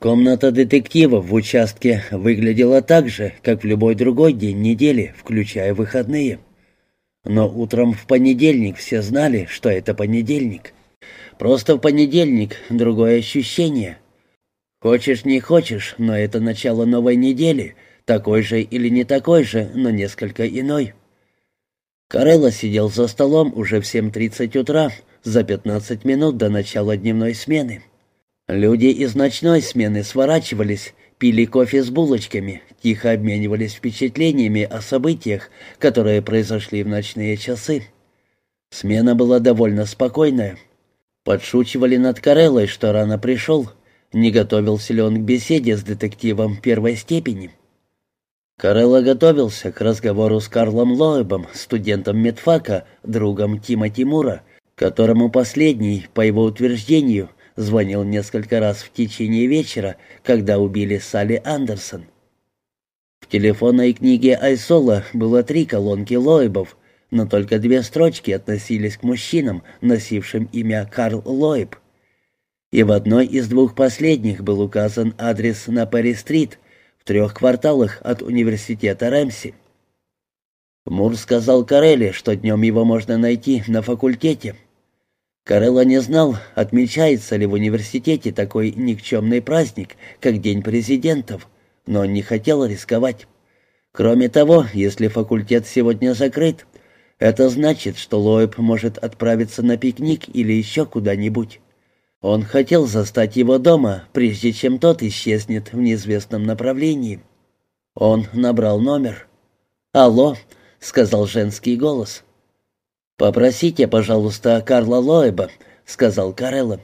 Комната детектива в участке выглядела так же, как в любой другой день недели, включая выходные. Но утром в понедельник все знали, что это понедельник. Просто в понедельник другое ощущение. Хочешь, не хочешь, но это начало новой недели, такой же или не такой же, но несколько иной. Карелла сидел за столом уже в 7.30 утра, за 15 минут до начала дневной смены. Люди из ночной смены сворачивались, пили кофе с булочками, тихо обменивались впечатлениями о событиях, которые произошли в ночные часы. Смена была довольно спокойная. Подшучивали над Кареллой, что рано пришел, не готовился ли он к беседе с детективом первой степени. Карелла готовился к разговору с Карлом Лоэбом, студентом медфака, другом Тима Тимура, которому последний, по его утверждению, звонил несколько раз в течение вечера, когда убили Салли Андерсон. В телефонной книге Айсола было три колонки Лоебов, но только две строчки относились к мужчинам, носившим имя Карл Лоеб. И в одной из двух последних был указан адрес на Перри-стрит, в трех кварталах от университета Рэмси. Мур сказал Карелли, что днем его можно найти на факультете, Карелла не знал, отмечается ли в университете такой никчемный праздник, как День президентов, но он не хотел рисковать. Кроме того, если факультет сегодня закрыт, это значит, что Лоэб может отправиться на пикник или еще куда-нибудь. Он хотел застать его дома, прежде чем тот исчезнет в неизвестном направлении. Он набрал номер. «Алло», — сказал женский голос. «Попросите, пожалуйста, Карла Лоэба», — сказал Карелла.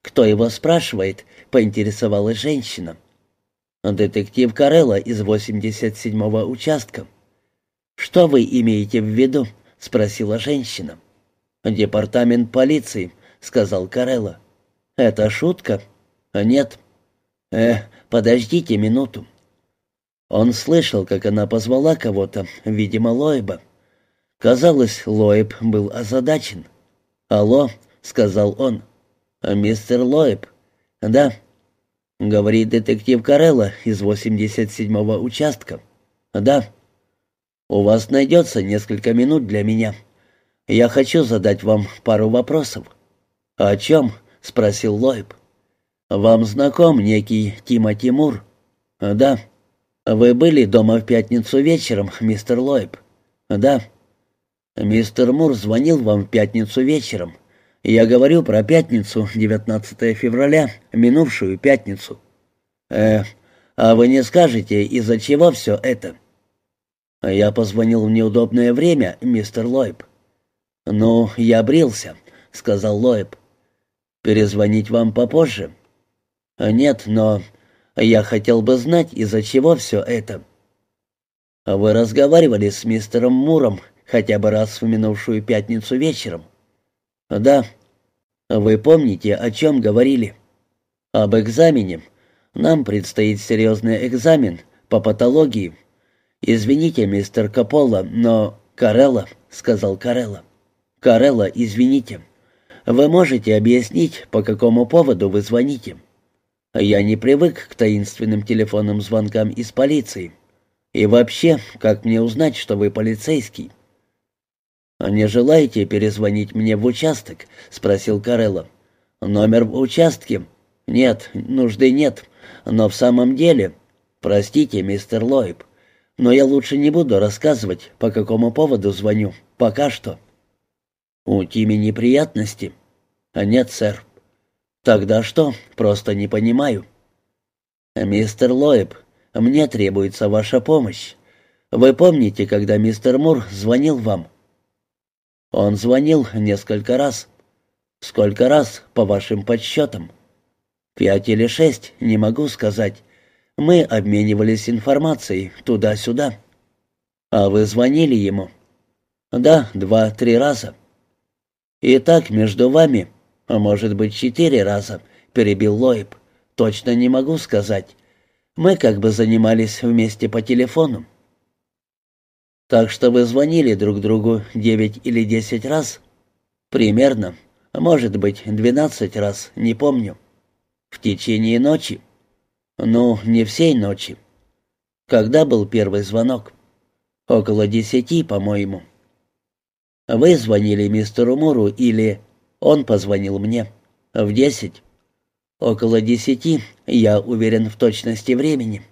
«Кто его спрашивает?» — поинтересовалась женщина. «Детектив Карелла из 87-го участка». «Что вы имеете в виду?» — спросила женщина. «Департамент полиции», — сказал Карелла. «Это шутка?» «Нет». «Э, подождите минуту». Он слышал, как она позвала кого-то, видимо, Лоеба. Казалось, Лоэб был озадачен. «Алло», — сказал он. «А «Мистер Лоэб?» «Да», — говорит детектив Карелла из 87-го участка. «Да». «У вас найдется несколько минут для меня. Я хочу задать вам пару вопросов». «О чем?» — спросил Лоэб. «Вам знаком некий Тима Тимур?» «Да». «Вы были дома в пятницу вечером, мистер Лоэб?» «Да». «Мистер Мур звонил вам в пятницу вечером. Я говорю про пятницу, 19 февраля, минувшую пятницу». «Э, а вы не скажете, из-за чего все это?» «Я позвонил в неудобное время, мистер Лойб». «Ну, я брился», — сказал Лойб. «Перезвонить вам попозже?» «Нет, но я хотел бы знать, из-за чего все это». «Вы разговаривали с мистером Муром хотя бы раз в минувшую пятницу вечером?» «Да». «Вы помните, о чем говорили?» «Об экзамене. Нам предстоит серьезный экзамен по патологии. Извините, мистер Капола, но...» «Карелла», — сказал Карелла. «Карелла, извините. Вы можете объяснить, по какому поводу вы звоните?» «Я не привык к таинственным телефонным звонкам из полиции. И вообще, как мне узнать, что вы полицейский?» «А «Не желаете перезвонить мне в участок?» — спросил Карелло. «Номер в участке?» «Нет, нужды нет. Но в самом деле...» «Простите, мистер Лойб, но я лучше не буду рассказывать, по какому поводу звоню. Пока что». «У Тими неприятности?» «А «Нет, сэр». «Тогда что? Просто не понимаю». «Мистер Лойб, мне требуется ваша помощь. Вы помните, когда мистер Мур звонил вам?» Он звонил несколько раз. Сколько раз, по вашим подсчетам? Пять или шесть, не могу сказать. Мы обменивались информацией туда-сюда. А вы звонили ему? Да, два-три раза. И так между вами, а может быть четыре раза, перебил Лоеб. Точно не могу сказать. Мы как бы занимались вместе по телефону. Так что вы звонили друг другу девять или десять раз? Примерно. Может быть, двенадцать раз, не помню. В течение ночи? «Ну, не всей ночи». «Когда был первый звонок?» «Около десяти, по-моему». «Вы звонили мистеру Муру или...» «Он позвонил мне». «В десять». «Около десяти, я уверен в точности времени».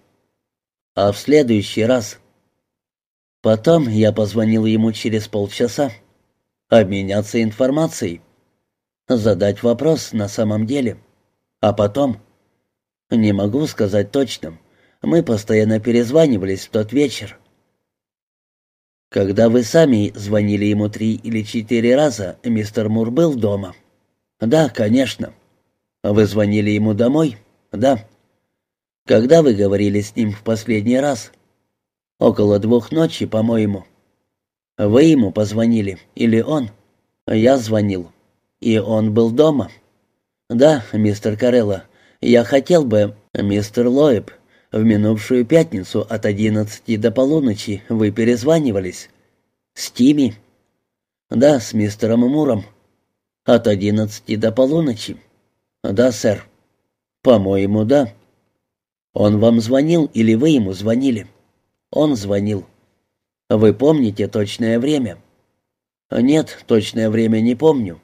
«А в следующий раз...» Потом я позвонил ему через полчаса. Обменяться информацией. Задать вопрос на самом деле. А потом... Не могу сказать точно. Мы постоянно перезванивались в тот вечер. Когда вы сами звонили ему три или четыре раза, мистер Мур был дома? Да, конечно. Вы звонили ему домой? Да. Когда вы говорили с ним в последний раз? Около двух ночи, по-моему. Вы ему позвонили или он? Я звонил. И он был дома? Да, мистер Карелла. Я хотел бы, мистер Лоеб, в минувшую пятницу от одиннадцати до полуночи вы перезванивались. С Тими? Да, с мистером Муром. От одиннадцати до полуночи. Да, сэр. По-моему, да. Он вам звонил или вы ему звонили? Он звонил. Вы помните точное время? Нет, точное время не помню.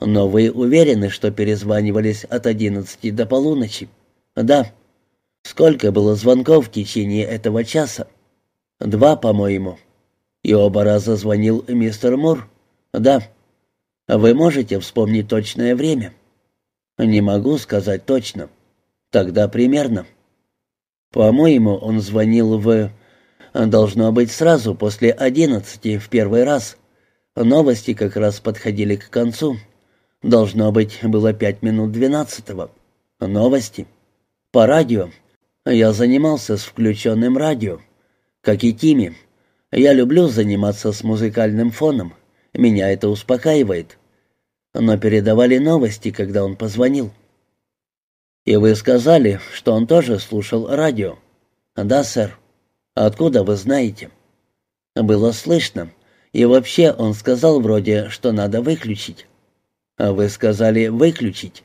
Но вы уверены, что перезванивались от одиннадцати до полуночи? Да. Сколько было звонков в течение этого часа? Два, по-моему. И оба раза звонил мистер Мур? Да. Вы можете вспомнить точное время? Не могу сказать точно. Тогда примерно. По-моему, он звонил в... Должно быть сразу после одиннадцати в первый раз. Новости как раз подходили к концу. Должно быть, было пять минут двенадцатого. Новости. По радио. Я занимался с включенным радио. Как и Тими. Я люблю заниматься с музыкальным фоном. Меня это успокаивает. Но передавали новости, когда он позвонил. «И вы сказали, что он тоже слушал радио?» «Да, сэр». «Откуда вы знаете?» «Было слышно. И вообще он сказал вроде, что надо выключить». «А вы сказали выключить?»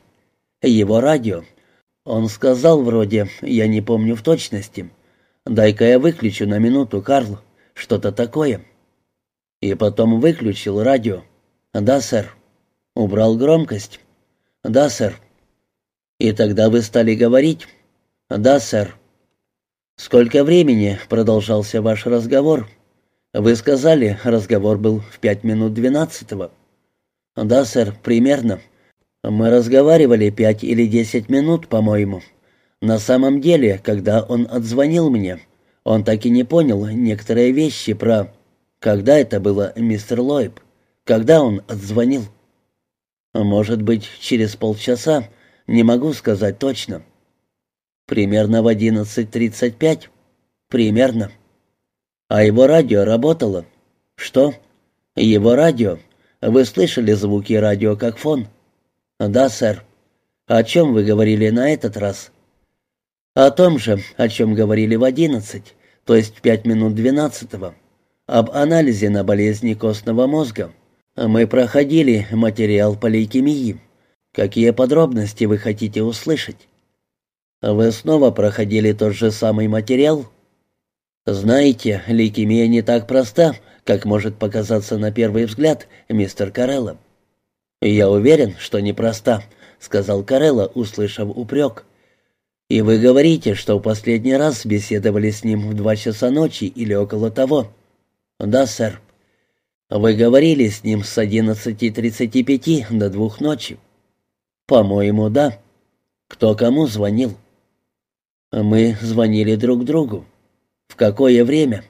«Его радио». Он сказал вроде, я не помню в точности. «Дай-ка я выключу на минуту, Карл. Что-то такое». И потом выключил радио. «Да, сэр». «Убрал громкость?» «Да, сэр». «И тогда вы стали говорить?» «Да, сэр». «Сколько времени продолжался ваш разговор?» «Вы сказали, разговор был в пять минут двенадцатого». «Да, сэр, примерно. Мы разговаривали пять или десять минут, по-моему. На самом деле, когда он отзвонил мне, он так и не понял некоторые вещи про... Когда это было, мистер Лойб? Когда он отзвонил?» «Может быть, через полчаса, не могу сказать точно. Примерно в 11.35. Примерно. А его радио работало. Что? Его радио. Вы слышали звуки радио как фон? Да, сэр. О чем вы говорили на этот раз? О том же, о чем говорили в одиннадцать, то есть в пять минут двенадцатого. Об анализе на болезни костного мозга. Мы проходили материал по лейкемии. Какие подробности вы хотите услышать? Вы снова проходили тот же самый материал? Знаете, лейкемия не так проста, как может показаться на первый взгляд, мистер Карелло. Я уверен, что непроста, сказал Карелло, услышав упрек. И вы говорите, что в последний раз беседовали с ним в два часа ночи или около того? Да, сэр. Вы говорили с ним с одиннадцати тридцати пяти до двух ночи. «По-моему, да. Кто кому звонил?» «Мы звонили друг другу. В какое время?»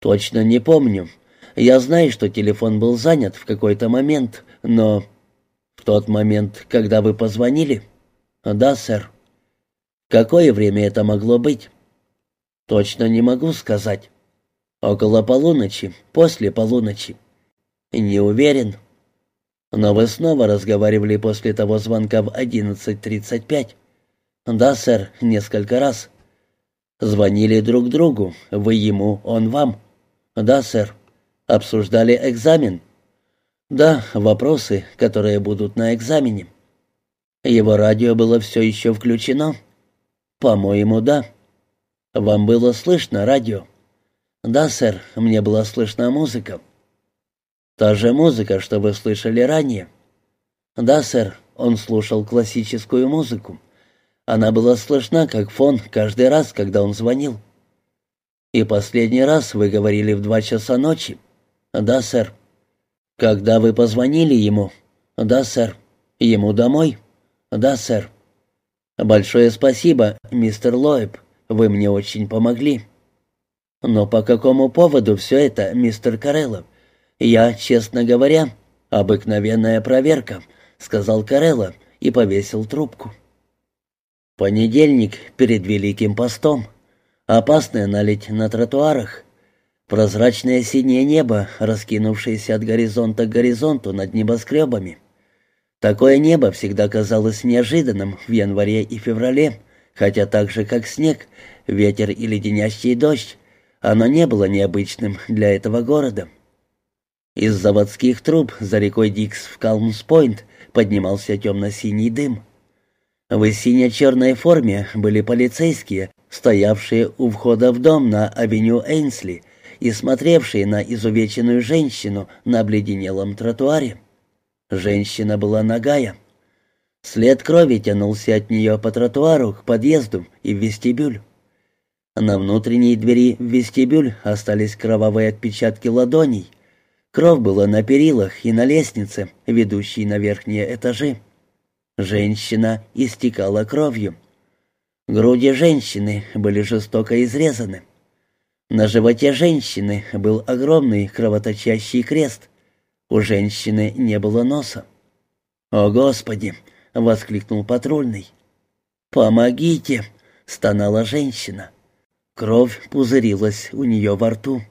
«Точно не помню. Я знаю, что телефон был занят в какой-то момент, но...» «В тот момент, когда вы позвонили?» «Да, сэр». «Какое время это могло быть?» «Точно не могу сказать. Около полуночи, после полуночи». «Не уверен». «Но вы снова разговаривали после того звонка в 11.35?» «Да, сэр, несколько раз». «Звонили друг другу, вы ему, он вам?» «Да, сэр». «Обсуждали экзамен?» «Да, вопросы, которые будут на экзамене». «Его радио было все еще включено?» «По-моему, да». «Вам было слышно радио?» «Да, сэр, мне была слышна музыка». «Та же музыка, что вы слышали ранее?» «Да, сэр, он слушал классическую музыку. Она была слышна как фон каждый раз, когда он звонил». «И последний раз вы говорили в два часа ночи?» «Да, сэр». «Когда вы позвонили ему?» «Да, сэр». «Ему домой?» «Да, сэр». «Большое спасибо, мистер Лоэб. Вы мне очень помогли». «Но по какому поводу все это, мистер Карелло? Я, честно говоря, обыкновенная проверка», — сказал Карелло и повесил трубку. Понедельник перед Великим постом. Опасная налить на тротуарах. Прозрачное синее небо, раскинувшееся от горизонта к горизонту над небоскребами. Такое небо всегда казалось неожиданным в январе и феврале, хотя так же, как снег, ветер и леденящий дождь, оно не было необычным для этого города. Из заводских труб за рекой Дикс в Калмс-Пойнт поднимался темно-синий дым. В сине-черной форме были полицейские, стоявшие у входа в дом на авеню Эйнсли и смотревшие на изувеченную женщину на обледенелом тротуаре. Женщина была нагая. След крови тянулся от нее по тротуару к подъезду и в вестибюль. На внутренней двери в вестибюль остались кровавые отпечатки ладоней. Кровь была на перилах и на лестнице, ведущей на верхние этажи. Женщина истекала кровью. Груди женщины были жестоко изрезаны. На животе женщины был огромный кровоточащий крест. У женщины не было носа. «О, Господи!» — воскликнул патрульный. «Помогите!» — стонала женщина. Кровь пузырилась у нее во рту.